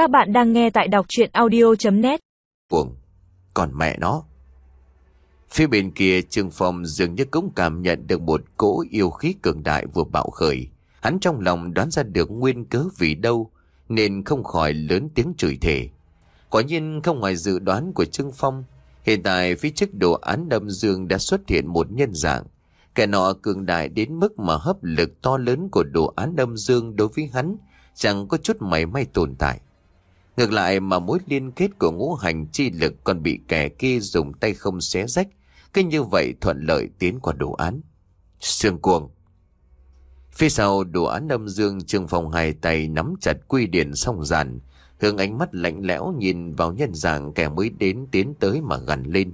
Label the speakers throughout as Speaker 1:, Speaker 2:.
Speaker 1: Các bạn đang nghe tại đọc chuyện audio.net
Speaker 2: Cuồng, còn mẹ nó. Phía bên kia Trương Phong dường như cũng cảm nhận được một cỗ yêu khí cường đại vừa bạo khởi. Hắn trong lòng đoán ra được nguyên cớ vì đâu, nên không khỏi lớn tiếng chửi thề. Quả nhiên không ngoài dự đoán của Trương Phong, hiện tại phía trước đồ án đâm dương đã xuất hiện một nhân dạng. Kẻ nọ cường đại đến mức mà hấp lực to lớn của đồ án đâm dương đối với hắn chẳng có chút mảy may tồn tại. Ngược lại mà mối liên kết của ngũ hành chi lực còn bị kẻ kia dùng tay không xé rách, cứ như vậy thuận lợi tiến qua đồ án. Sương cuồng Phía sau đồ án âm dương Trương Phong hai tay nắm chặt quy điển song giàn, hướng ánh mắt lạnh lẽo nhìn vào nhân dạng kẻ mới đến tiến tới mà gần lên.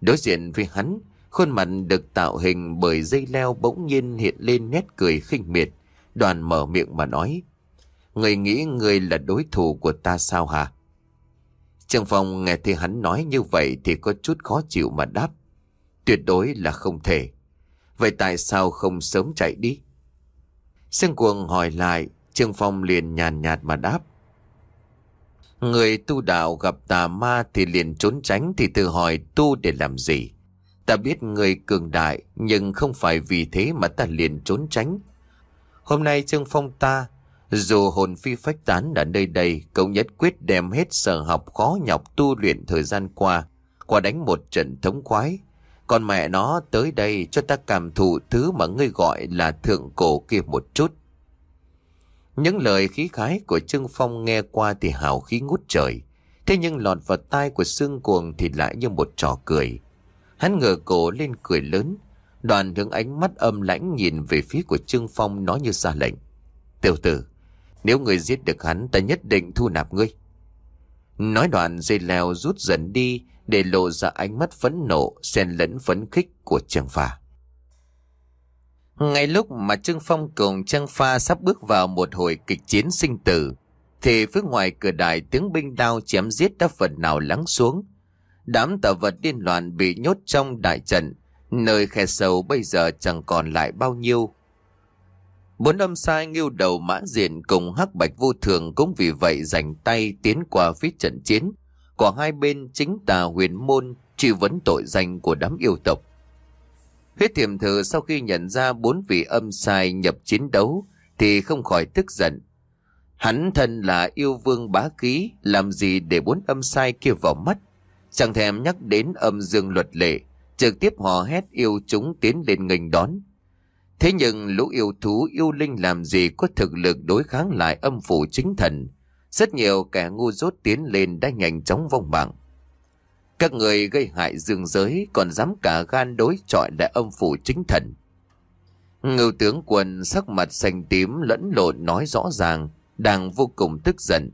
Speaker 2: Đối diện với hắn, khuôn mặt được tạo hình bởi dây leo bỗng nhiên hiện lên nét cười khinh miệt, đoàn mở miệng mà nói. Người nghĩ người là đối thủ của ta sao hả? Trương Phong nghe thấy hắn nói như vậy thì có chút khó chịu mà đáp. Tuyệt đối là không thể. Vậy tại sao không sớm chạy đi? Sương cuồng hỏi lại, Trương Phong liền nhàn nhạt mà đáp. Người tu đạo gặp tà ma thì liền trốn tránh thì tự hỏi tu để làm gì? Ta biết người cường đại nhưng không phải vì thế mà ta liền trốn tránh. Hôm nay Trương Phong ta dù hồn phi phách tán ở nơi đây, cậu nhất quyết đem hết sở học khó nhọc tu luyện thời gian qua, qua đánh một trận thống khoái. Còn mẹ nó tới đây cho ta cảm thụ thứ mà ngươi gọi là thượng cổ kia một chút. Những lời khí khái của Trương Phong nghe qua thì hào khí ngút trời. Thế nhưng lọt vào tai của Sương Cuồng thì lại như một trò cười. Hắn ngửa cổ lên cười lớn. Đoàn hướng ánh mắt âm lãnh nhìn về phía của Trương Phong nói như ra lệnh. Tiểu tử, nếu người giết được hắn ta nhất định thu nạp ngươi. Nói đoạn dây leo rút dần đi để lộ ra ánh mắt phẫn nộ xen lẫn phấn khích của Trương Pha. Ngay lúc mà Trương Phong cùng Trương Pha sắp bước vào một hồi kịch chiến sinh tử, thì phía ngoài cửa đài tiếng binh đao chém giết đã phần nào lắng xuống. Đám tà vật điên loạn bị nhốt trong đại trận, nơi khe sâu bây giờ chẳng còn lại bao nhiêu. Bốn âm sai nghiêu đầu mã diện cùng hắc bạch vô thường cũng vì vậy giành tay tiến qua phía trận chiến. Của hai bên chính tà huyền môn truy vấn tội danh của đám yêu tộc. Huyết thiểm thử sau khi nhận ra bốn vị âm sai nhập chiến đấu thì không khỏi tức giận. Hắn thân là yêu vương bá ký, làm gì để bốn âm sai kia vào mắt. Chẳng thèm nhắc đến âm dương luật lệ, trực tiếp hò hét yêu chúng tiến lên nghênh đón. Thế nhưng lũ yêu thú yêu linh làm gì có thực lực đối kháng lại âm phủ chính thần. Rất nhiều kẻ ngu dốt tiến lên đã nhanh chóng vong mạng. Các người gây hại dương giới còn dám cả gan đối chọi lại âm phủ chính thần. Ngưu tướng quân sắc mặt xanh tím lẫn lộn nói rõ ràng, đang vô cùng tức giận.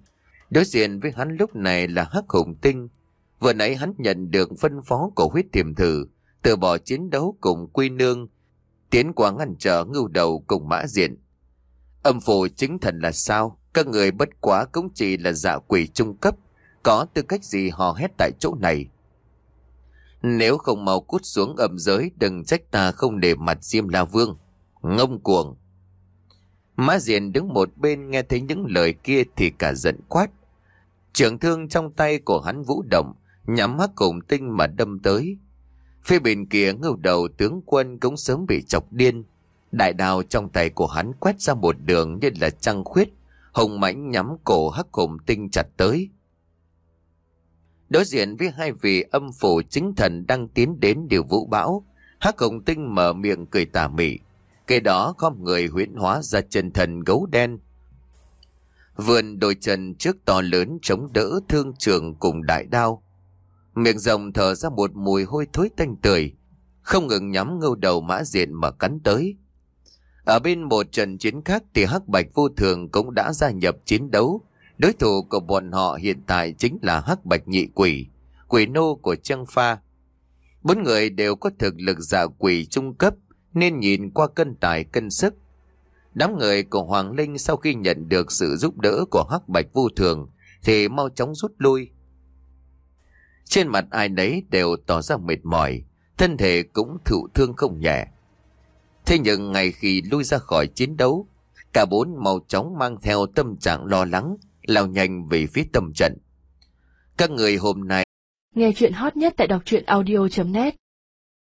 Speaker 2: Đối diện với hắn lúc này là Hắc Hùng Tinh. Vừa nãy hắn nhận được phân phó của huyết tiềm thử, từ bỏ chiến đấu cùng Quy Nương, tiến qua ngăn trở ngưu đầu cùng mã diện. Âm phủ chính thần là sao? Các người bất quá cũng chỉ là dạ quỷ trung cấp, có tư cách gì hò hét tại chỗ này? Nếu không mau cút xuống âm giới, đừng trách ta không để mặt Diêm La Vương. Ngông cuồng. Mã diện đứng một bên nghe thấy những lời kia thì cả giận quát. Trường thương trong tay của hắn vũ động, nhắm hắc cùng tinh mà đâm tới. Phía bên kia ngưu đầu tướng quân cũng sớm bị chọc điên. Đại đào trong tay của hắn quét ra một đường như là trăng khuyết, hồng mãnh nhắm cổ hắc hùng tinh chặt tới. Đối diện với hai vị âm phủ chính thần đang tiến đến điều vũ bão, hắc hùng tinh mở miệng cười tà mị. Kế đó có người huyễn hóa ra chân thần gấu đen. Vườn đồi trần trước to lớn chống đỡ thương trường cùng đại đao. Miệng rồng thở ra một mùi hôi thối tanh tưởi, không ngừng nhắm ngâu đầu mã diện mà cắn tới. Ở bên một trận chiến khác thì Hắc Bạch Vô Thường cũng đã gia nhập chiến đấu. Đối thủ của bọn họ hiện tại chính là Hắc Bạch Nhị Quỷ, quỷ nô của Trăng Pha. Bốn người đều có thực lực giả quỷ trung cấp nên nhìn qua cân tài cân sức. Đám người của Hoàng Linh sau khi nhận được sự giúp đỡ của Hắc Bạch Vô Thường thì mau chóng rút lui. Trên mặt ai nấy đều tỏ ra mệt mỏi, thân thể cũng thụ thương không nhẹ. Thế nhưng ngày khi lui ra khỏi chiến đấu, cả bốn mau chóng mang theo tâm trạng lo lắng, lao nhanh về phía tâm trận. Các người hôm nay
Speaker 3: Nghe chuyện hot nhất tại đọc truyện audio.net